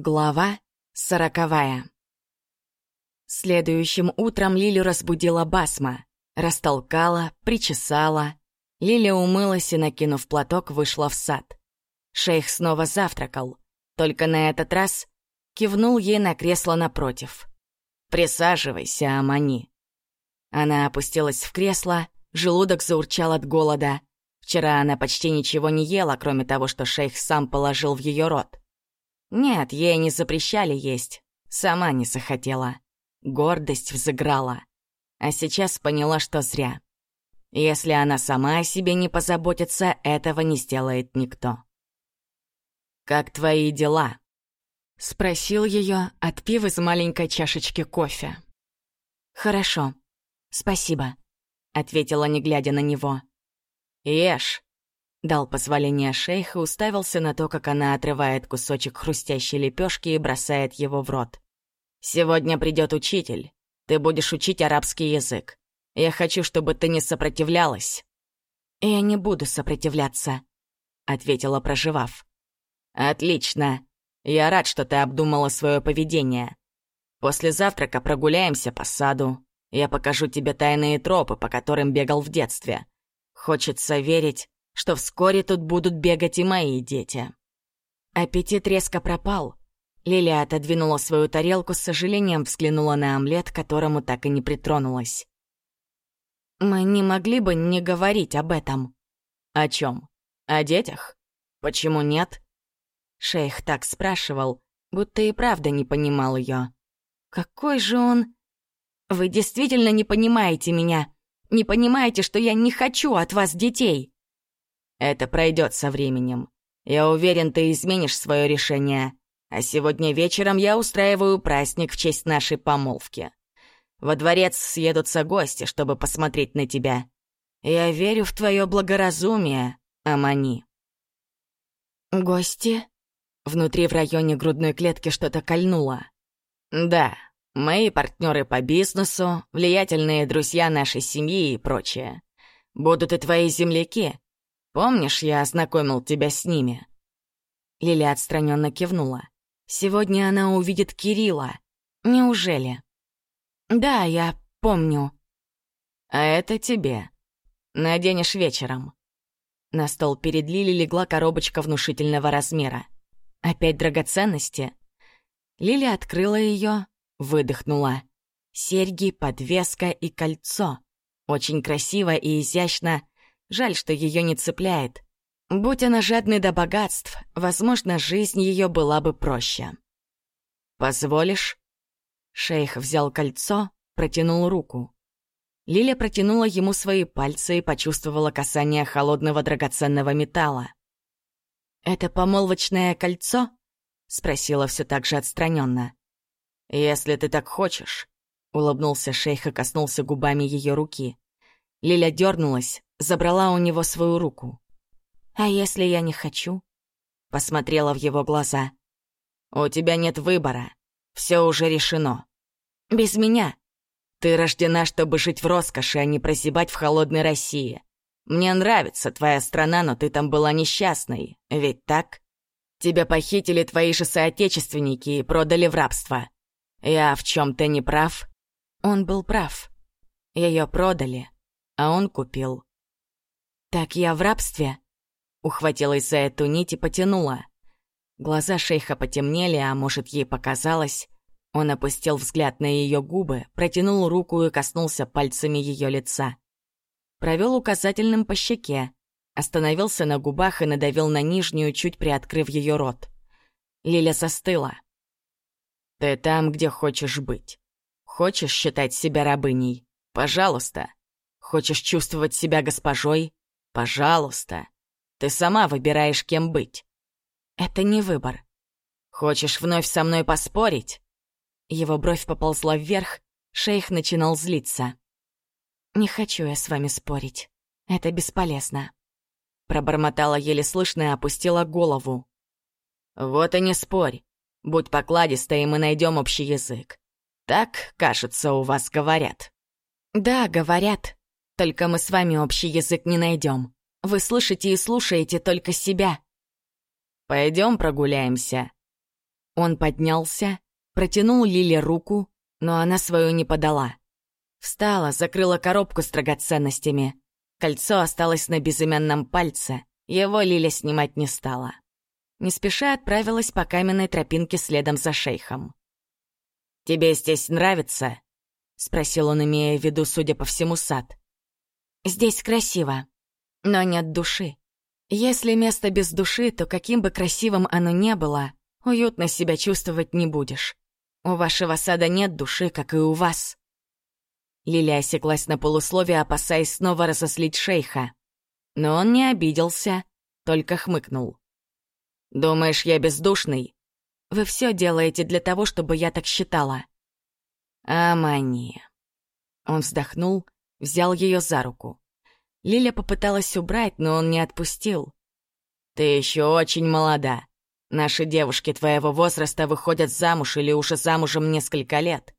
Глава сороковая. Следующим утром Лилю разбудила Басма. Растолкала, причесала. Лиля умылась и, накинув платок, вышла в сад. Шейх снова завтракал, только на этот раз кивнул ей на кресло напротив. «Присаживайся, Амани». Она опустилась в кресло, желудок заурчал от голода. Вчера она почти ничего не ела, кроме того, что шейх сам положил в ее рот. Нет, ей не запрещали есть. Сама не захотела. Гордость взыграла. А сейчас поняла, что зря. Если она сама о себе не позаботится, этого не сделает никто. «Как твои дела?» — спросил ее, отпив из маленькой чашечки кофе. «Хорошо, спасибо», — ответила, не глядя на него. «Ешь», Дал позволение шейх и уставился на то, как она отрывает кусочек хрустящей лепешки и бросает его в рот. «Сегодня придет учитель. Ты будешь учить арабский язык. Я хочу, чтобы ты не сопротивлялась». «Я не буду сопротивляться», — ответила, проживав. «Отлично. Я рад, что ты обдумала свое поведение. После завтрака прогуляемся по саду. Я покажу тебе тайные тропы, по которым бегал в детстве. Хочется верить, что вскоре тут будут бегать и мои дети. Аппетит резко пропал. Лилия отодвинула свою тарелку, с сожалением взглянула на омлет, которому так и не притронулась. «Мы не могли бы не говорить об этом». «О чем? О детях? Почему нет?» Шейх так спрашивал, будто и правда не понимал ее. «Какой же он...» «Вы действительно не понимаете меня. Не понимаете, что я не хочу от вас детей?» Это пройдет со временем. Я уверен, ты изменишь свое решение. А сегодня вечером я устраиваю праздник в честь нашей помолвки. Во дворец съедутся гости, чтобы посмотреть на тебя. Я верю в твое благоразумие, Амани. Гости? Внутри в районе грудной клетки что-то кольнуло. Да, мои партнеры по бизнесу, влиятельные друзья нашей семьи и прочее. Будут и твои земляки, Помнишь, я ознакомил тебя с ними?» Лиля отстраненно кивнула. «Сегодня она увидит Кирилла. Неужели?» «Да, я помню». «А это тебе. Наденешь вечером». На стол перед Лили легла коробочка внушительного размера. «Опять драгоценности?» Лиля открыла ее, выдохнула. Серьги, подвеска и кольцо. Очень красиво и изящно, Жаль, что ее не цепляет. Будь она жадной до богатств, возможно, жизнь ее была бы проще. «Позволишь?» Шейх взял кольцо, протянул руку. Лиля протянула ему свои пальцы и почувствовала касание холодного драгоценного металла. «Это помолвочное кольцо?» — спросила все так же отстраненно. «Если ты так хочешь», — улыбнулся шейх и коснулся губами ее руки. Лиля дернулась, забрала у него свою руку. «А если я не хочу?» Посмотрела в его глаза. «У тебя нет выбора. Все уже решено. Без меня. Ты рождена, чтобы жить в роскоши, а не прозябать в холодной России. Мне нравится твоя страна, но ты там была несчастной, ведь так? Тебя похитили твои же соотечественники и продали в рабство. Я в чем-то не прав?» Он был прав. Ее продали, а он купил. «Так я в рабстве?» Ухватилась за эту нить и потянула. Глаза шейха потемнели, а может, ей показалось. Он опустил взгляд на ее губы, протянул руку и коснулся пальцами ее лица. Провел указательным по щеке, остановился на губах и надавил на нижнюю, чуть приоткрыв ее рот. Лиля застыла. «Ты там, где хочешь быть. Хочешь считать себя рабыней? Пожалуйста. Хочешь чувствовать себя госпожой? Пожалуйста. Ты сама выбираешь, кем быть. Это не выбор. Хочешь вновь со мной поспорить? Его бровь поползла вверх, шейх начинал злиться. «Не хочу я с вами спорить. Это бесполезно». Пробормотала еле слышно и опустила голову. «Вот и не спорь. Будь покладистой, и мы найдем общий язык. Так, кажется, у вас говорят». «Да, говорят. Только мы с вами общий язык не найдем. Вы слышите и слушаете только себя. Пойдем прогуляемся. Он поднялся, протянул Лиле руку, но она свою не подала. Встала, закрыла коробку с драгоценностями. Кольцо осталось на безымянном пальце, его Лиля снимать не стала. Не спеша отправилась по каменной тропинке следом за шейхом. «Тебе здесь нравится?» — спросил он, имея в виду, судя по всему, сад. «Здесь красиво, но нет души. Если место без души, то каким бы красивым оно ни было, уютно себя чувствовать не будешь. У вашего сада нет души, как и у вас». Лилия осеклась на полусловие, опасаясь снова разослить шейха. Но он не обиделся, только хмыкнул. «Думаешь, я бездушный?» «Вы все делаете для того, чтобы я так считала». «Амани». Он вздохнул, взял ее за руку. Лиля попыталась убрать, но он не отпустил. «Ты еще очень молода. Наши девушки твоего возраста выходят замуж или уже замужем несколько лет.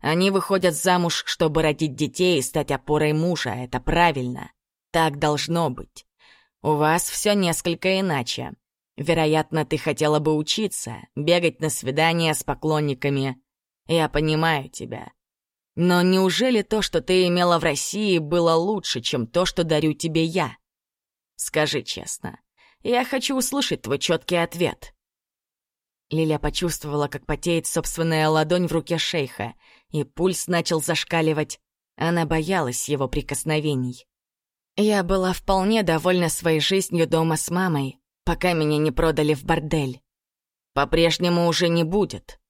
Они выходят замуж, чтобы родить детей и стать опорой мужа. Это правильно. Так должно быть. У вас все несколько иначе. Вероятно, ты хотела бы учиться, бегать на свидания с поклонниками. Я понимаю тебя. Но неужели то, что ты имела в России, было лучше, чем то, что дарю тебе я? Скажи честно. Я хочу услышать твой четкий ответ. Лиля почувствовала, как потеет собственная ладонь в руке шейха, и пульс начал зашкаливать. Она боялась его прикосновений. Я была вполне довольна своей жизнью дома с мамой, пока меня не продали в бордель. По-прежнему уже не будет.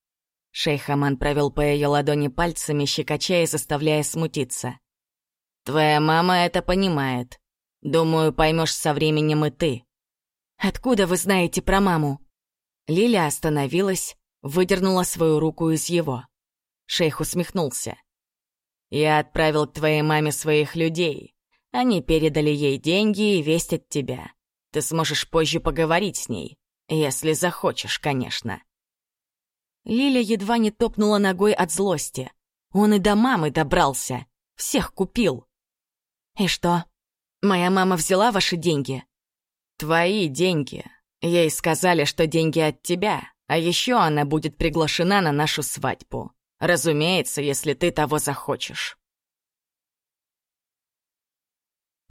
Шейх Аман провел по ее ладони пальцами, щекоча и заставляя смутиться. «Твоя мама это понимает. Думаю, поймешь со временем и ты». «Откуда вы знаете про маму?» Лиля остановилась, выдернула свою руку из его. Шейх усмехнулся. «Я отправил к твоей маме своих людей. Они передали ей деньги и весть от тебя. Ты сможешь позже поговорить с ней, если захочешь, конечно». Лиля едва не топнула ногой от злости. Он и до мамы добрался, всех купил. «И что? Моя мама взяла ваши деньги?» «Твои деньги», Ей сказали, что деньги от тебя, а еще она будет приглашена на нашу свадьбу. Разумеется, если ты того захочешь.